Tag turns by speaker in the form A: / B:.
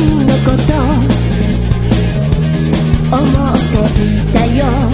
A: のこと思っていたよ。